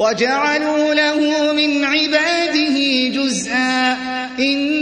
وَجَعَلُوا لَهُ مِنْ عِبَادِهِ جُزْءًا ۚ إِنَّ